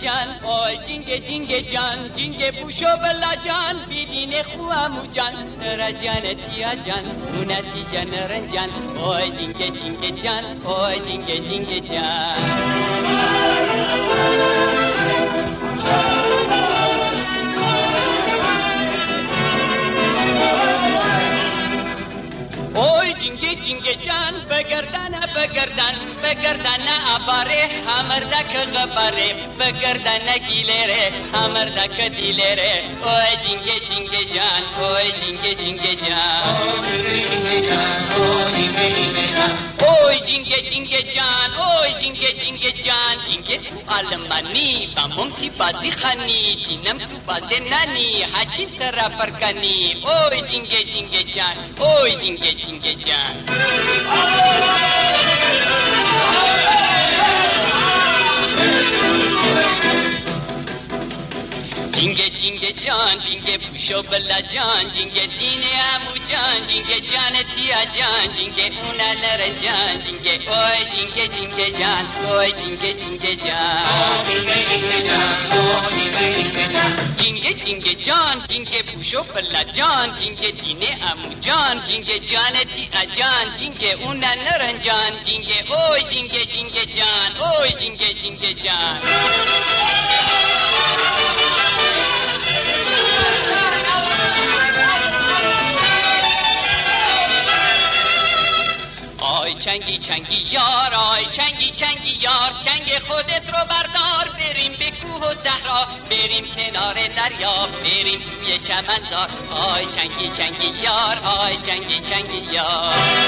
جینگ جینگ جان جینگ بوشو بلا جان. بیدین خوامو جان نرا جان تیا جان اونتی جان رنجان. اوی جینگ جینگ جان اوی جینگ جینگ جان. Oy cinge cinge can begerdane begerdan begerdane abare hamerdak gabare begerdane gilere hamerdak dilere Oy cinge cinge can oy cinge cinge can. Oy cinge cinge can oy cinge cinge can Alamani, bamum ti bazi khani dinam tu baze nani haji tara parkani jingge jingge jinge jan jingge jingge jinge جینگ جان جینگ جینگ جان جینگ پوشو بلا جان جینگ دین امو جان جینگ جان تیا جان جینگ اونا نر جان جینگ اوی جینگ جینگ جان اوی جینگ جینگ جان. جینگ جینگ جان جینگ پوشو بلا جان جینگ دین امو جان جینگ جان تیا جان جینگ اونا نر جان جینگ اوی جینگ جینگ جان اوی جینگ جینگ جان. چنگی چنگی یار آی چنگی چنگی یار چنگ خودت رو بردار بریم به کوه و صحرا بریم کنار دریا بریم توی چمنزار. آی چنگی چنگی یار آی چنگی چنگی یار.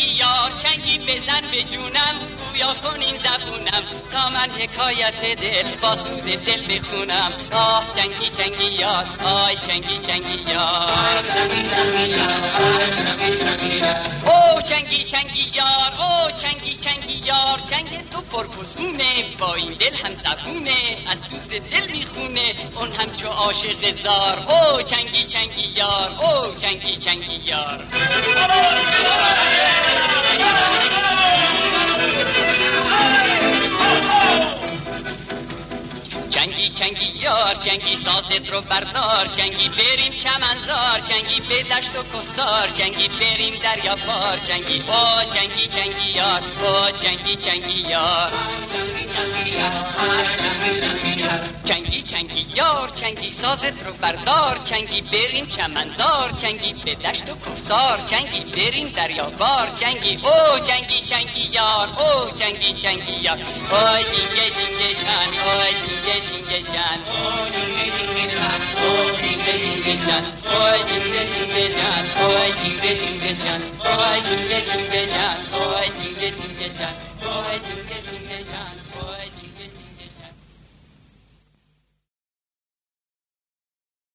چنگی یار چنگی بزن به جونم. گویا کن این زبونم. تا من حکایت دل با سوز دل بخونم. آه چنگی چنگی یار. آی چنگی چنگی یار. او چنگی چنگی یار. او چنگی چنگی یار. چنگ تو پرفسونه. با این دل هم زبونه. از سوز دل می‌خونه. اون هم چو عاشق زار. او چنگی چنگی یار. او چنگی چنگی یار. چنگی چنگی یار چنگی سازت رو بردار چنگی بریم چمنزار چنگی به دشت و کفسار چنگی بریم دریا پار چنگی او چنگی چنگی یار او چنگی چنگی یار. چنگی چنگی یار چنگی سازت رو بردار چنگی بریم چمنزار چنگی به دشت و کفسار چنگی بریم دریا بار چنگی او چنگی چنگی یار او چنگی چنگی یار. او جینگه جینگه جان او جینگه جینگه جان. او جینگه جینگه جان او جینگه جینگه جان او جینگه جینگه جان. او جینگه جینگه جان او جینگه جینگه جان او جینگه